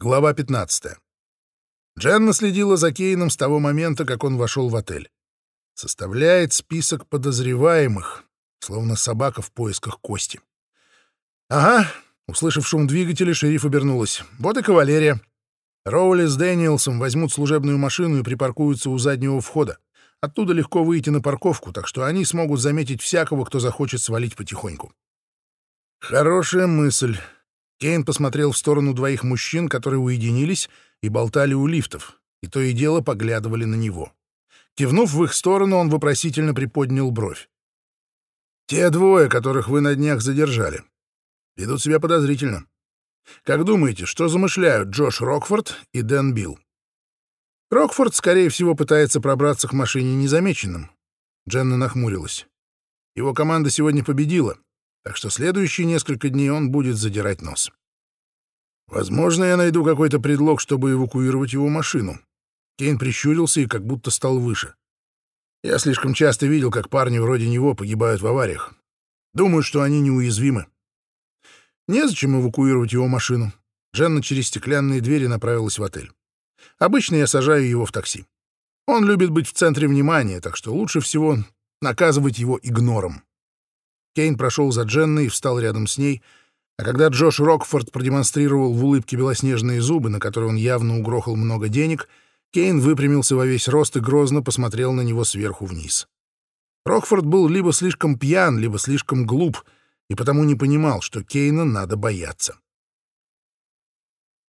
Глава 15. Дженна следила за Кейном с того момента, как он вошел в отель. Составляет список подозреваемых, словно собака в поисках кости. «Ага», — услышав шум двигателя, шериф обернулась. «Вот и кавалерия. Роули с Дэниелсом возьмут служебную машину и припаркуются у заднего входа. Оттуда легко выйти на парковку, так что они смогут заметить всякого, кто захочет свалить потихоньку». «Хорошая мысль», Кейн посмотрел в сторону двоих мужчин, которые уединились и болтали у лифтов, и то и дело поглядывали на него. Кивнув в их сторону, он вопросительно приподнял бровь. «Те двое, которых вы на днях задержали, ведут себя подозрительно. Как думаете, что замышляют Джош Рокфорд и Дэн Билл?» Рокфорд, скорее всего, пытается пробраться к машине незамеченным. Дженна нахмурилась. Его команда сегодня победила, так что следующие несколько дней он будет задирать нос. Возможно, я найду какой-то предлог, чтобы эвакуировать его машину. Кейн прищурился и как будто стал выше. Я слишком часто видел, как парни вроде него погибают в авариях. Думаю, что они неуязвимы. Незачем эвакуировать его машину. Дженна через стеклянные двери направилась в отель. Обычно я сажаю его в такси. Он любит быть в центре внимания, так что лучше всего наказывать его игнором. Кейн прошел за Дженной и встал рядом с ней, а когда Джош Рокфорд продемонстрировал в улыбке белоснежные зубы, на которые он явно угрохал много денег, Кейн выпрямился во весь рост и грозно посмотрел на него сверху вниз. Рокфорд был либо слишком пьян, либо слишком глуп, и потому не понимал, что Кейна надо бояться.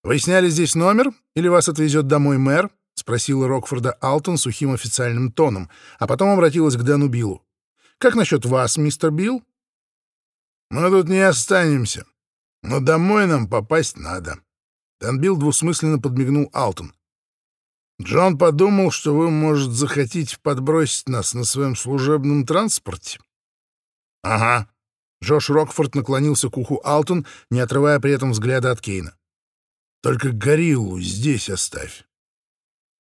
«Вы сняли здесь номер, или вас отвезет домой мэр?» — спросила Рокфорда Алтон сухим официальным тоном, а потом обратилась к Дэну Биллу. «Как насчет вас, мистер Билл?» Мы тут не останемся, но домой нам попасть надо. Танбил двусмысленно подмигнул Алтон. Джон подумал, что вы, может, захотите подбросить нас на своем служебном транспорте. — Ага. Джош Рокфорд наклонился к уху Алтон, не отрывая при этом взгляда от Кейна. — Только гориллу здесь оставь.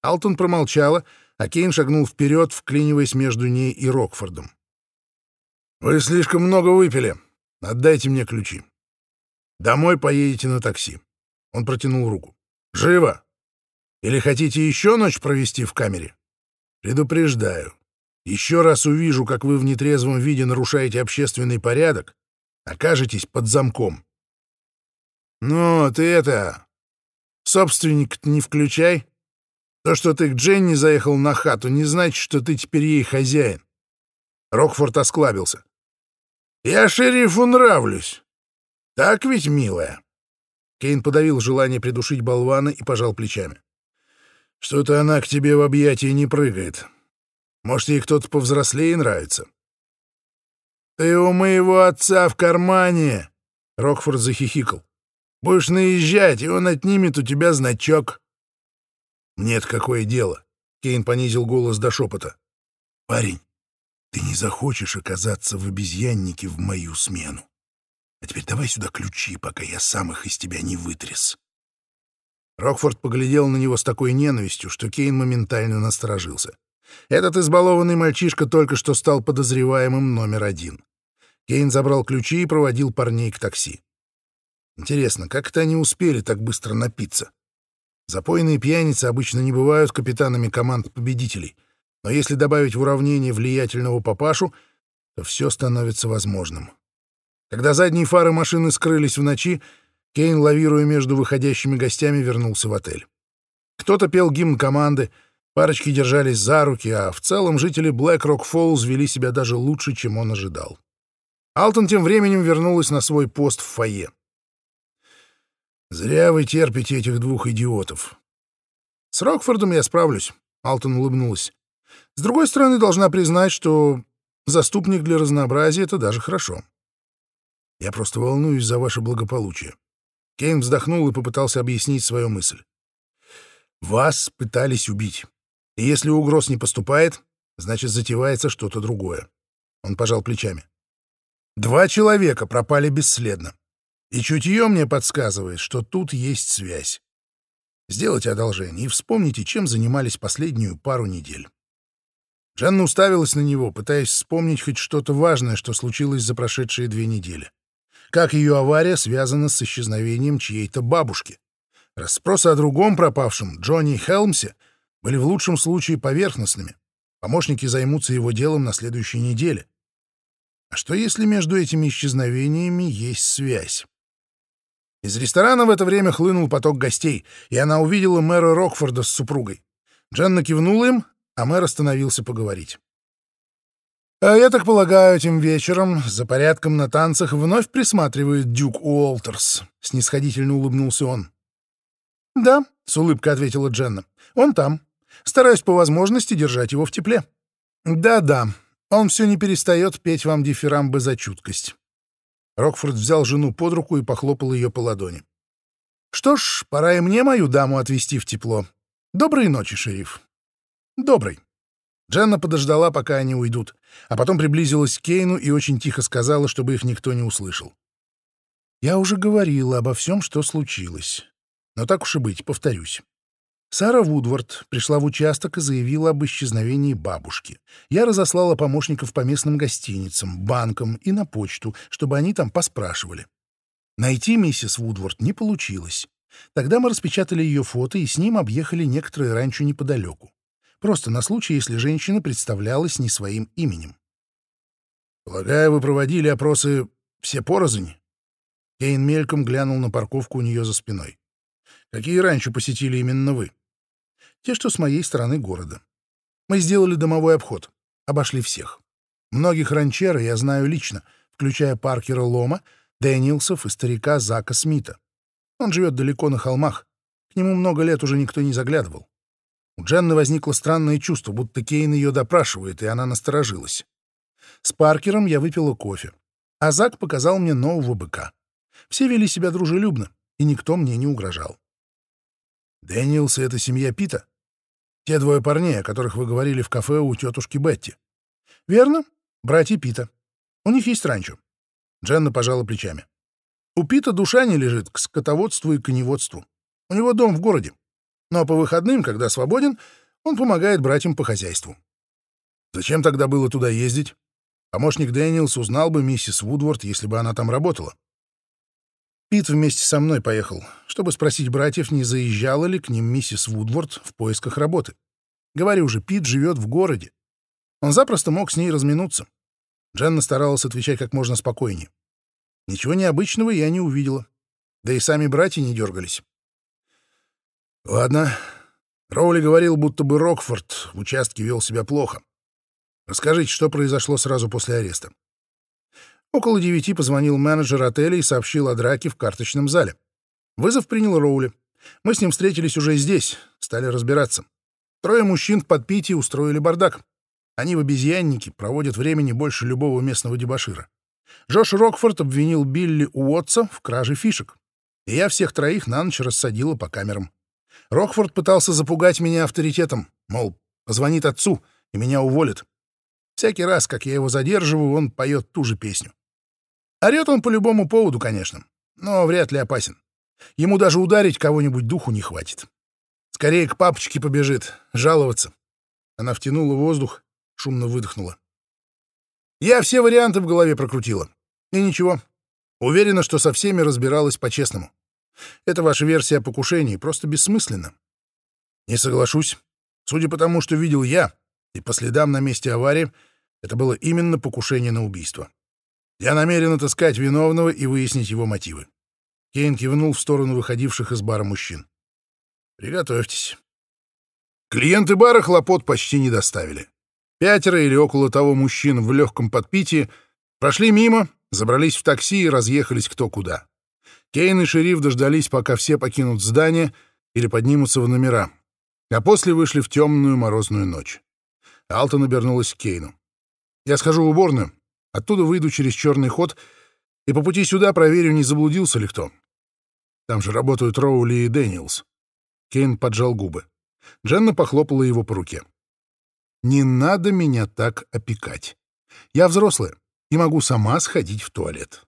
Алтон промолчала, а Кейн шагнул вперед, вклиниваясь между ней и Рокфордом. — Вы слишком много выпили. Отдайте мне ключи. Домой поедете на такси. Он протянул руку. Живо! Или хотите еще ночь провести в камере? Предупреждаю. Еще раз увижу, как вы в нетрезвом виде нарушаете общественный порядок, окажетесь под замком. Ну, ты это... собственник не включай. То, что ты к Дженни заехал на хату, не значит, что ты теперь ей хозяин. Рокфорд осклабился. Я шерифу нравлюсь. Так ведь, милая?» Кейн подавил желание придушить болвана и пожал плечами. «Что-то она к тебе в объятия не прыгает. Может, ей кто-то повзрослее нравится?» «Ты у моего отца в кармане!» — Рокфорд захихикал. «Будешь наезжать, и он отнимет у тебя значок». «Нет, какое дело!» — Кейн понизил голос до шепота. «Парень, ты не захочешь оказаться в обезьяннике в мою смену. А теперь давай сюда ключи, пока я сам их из тебя не вытряс. Рокфорд поглядел на него с такой ненавистью, что Кейн моментально насторожился. Этот избалованный мальчишка только что стал подозреваемым номер один. Кейн забрал ключи и проводил парней к такси. Интересно, как это они успели так быстро напиться? Запойные пьяницы обычно не бывают капитанами команд победителей — но если добавить в уравнение влиятельного папашу, то все становится возможным. Когда задние фары машины скрылись в ночи, Кейн, лавируя между выходящими гостями, вернулся в отель. Кто-то пел гимн команды, парочки держались за руки, а в целом жители Блэк Рок Фоллз вели себя даже лучше, чем он ожидал. Алтон тем временем вернулась на свой пост в фойе. «Зря вы терпите этих двух идиотов». «С Рокфордом я справлюсь», — Алтон улыбнулась. С другой стороны, должна признать, что заступник для разнообразия — это даже хорошо. Я просто волнуюсь за ваше благополучие. Кейн вздохнул и попытался объяснить свою мысль. Вас пытались убить. И если угроз не поступает, значит, затевается что-то другое. Он пожал плечами. Два человека пропали бесследно. И чутье мне подсказывает, что тут есть связь. Сделайте одолжение и вспомните, чем занимались последнюю пару недель. Жанна уставилась на него, пытаясь вспомнить хоть что-то важное, что случилось за прошедшие две недели. Как ее авария связана с исчезновением чьей-то бабушки. Расспросы о другом пропавшем, Джонни Хелмсе, были в лучшем случае поверхностными. Помощники займутся его делом на следующей неделе. А что если между этими исчезновениями есть связь? Из ресторана в это время хлынул поток гостей, и она увидела мэра Рокфорда с супругой. Дженна кивнула им, а мэр остановился поговорить. «А я так полагаю, этим вечером за порядком на танцах вновь присматривает Дюк Уолтерс», — снисходительно улыбнулся он. «Да», — с улыбкой ответила Дженна, — «он там. Стараюсь по возможности держать его в тепле». «Да-да, он все не перестает петь вам дифирамбы за чуткость». Рокфорд взял жену под руку и похлопал ее по ладони. «Что ж, пора и мне мою даму отвезти в тепло. Доброй ночи, шериф». «Добрый». Дженна подождала, пока они уйдут, а потом приблизилась к Кейну и очень тихо сказала, чтобы их никто не услышал. «Я уже говорила обо всем, что случилось. Но так уж и быть, повторюсь. Сара Вудвард пришла в участок и заявила об исчезновении бабушки. Я разослала помощников по местным гостиницам, банкам и на почту, чтобы они там поспрашивали. Найти миссис Вудвард не получилось. Тогда мы распечатали ее фото и с ним объехали некоторые ранчо неподалеку. Просто на случай, если женщина представлялась не своим именем. «Полагаю, вы проводили опросы все порознь?» Кейн мельком глянул на парковку у нее за спиной. «Какие раньше посетили именно вы?» те, что с моей стороны города. Мы сделали домовой обход, обошли всех. Многих ранчера я знаю лично, включая Паркера Лома, Дэниелсов и старика Зака Смита. Он живет далеко на холмах. К нему много лет уже никто не заглядывал. У Дженны возникло странное чувство, будто Кейн ее допрашивает, и она насторожилась. С Паркером я выпила кофе, а Зак показал мне нового быка. Все вели себя дружелюбно, и никто мне не угрожал. Дэниелсы — это семья Пита? Те двое парней, о которых вы говорили в кафе у тетушки Бетти. Верно, братья Пита. У них есть ранчо. Дженна пожала плечами. У Пита душа не лежит к скотоводству и коневодству. У него дом в городе. Но по выходным, когда свободен, он помогает братьям по хозяйству. Зачем тогда было туда ездить? Помощник Дэниелс узнал бы миссис Вудворд, если бы она там работала. Пит вместе со мной поехал, чтобы спросить братьев, не заезжала ли к ним миссис Вудворд в поисках работы. Говорю же, Пит живет в городе. Он запросто мог с ней разминуться. Дженна старалась отвечать как можно спокойнее. Ничего необычного я не увидела. Да и сами братья не дергались. Ладно. Роули говорил, будто бы Рокфорд в участке вел себя плохо. Расскажите, что произошло сразу после ареста. Около девяти позвонил менеджер отеля и сообщил о драке в карточном зале. Вызов принял Роули. Мы с ним встретились уже здесь, стали разбираться. Трое мужчин в подпитии устроили бардак. Они в обезьяннике проводят времени больше любого местного дебошира. Джош Рокфорд обвинил Билли Уотса в краже фишек. И я всех троих на ночь рассадила по камерам. Рокфорд пытался запугать меня авторитетом, мол, позвонит отцу, и меня уволят. Всякий раз, как я его задерживаю, он поет ту же песню. Орет он по любому поводу, конечно, но вряд ли опасен. Ему даже ударить кого-нибудь духу не хватит. Скорее к папочке побежит, жаловаться. Она втянула воздух, шумно выдохнула. Я все варианты в голове прокрутила. И ничего. Уверена, что со всеми разбиралась по-честному. Это ваша версия о покушении просто бессмысленна. Не соглашусь. Судя по тому, что видел я, и по следам на месте аварии, это было именно покушение на убийство. Я намерен отыскать виновного и выяснить его мотивы. Кейн кивнул в сторону выходивших из бара мужчин. Приготовьтесь. Клиенты бара хлопот почти не доставили. Пятеро или около того мужчин в легком подпитии прошли мимо, забрались в такси и разъехались кто куда. Кейн и шериф дождались, пока все покинут здание или поднимутся в номера, а после вышли в темную морозную ночь. Алтон обернулась к Кейну. «Я схожу в уборную. Оттуда выйду через черный ход и по пути сюда проверю, не заблудился ли кто. Там же работают Роули и Дэниелс. Кейн поджал губы. Дженна похлопала его по руке. «Не надо меня так опекать. Я взрослая и могу сама сходить в туалет».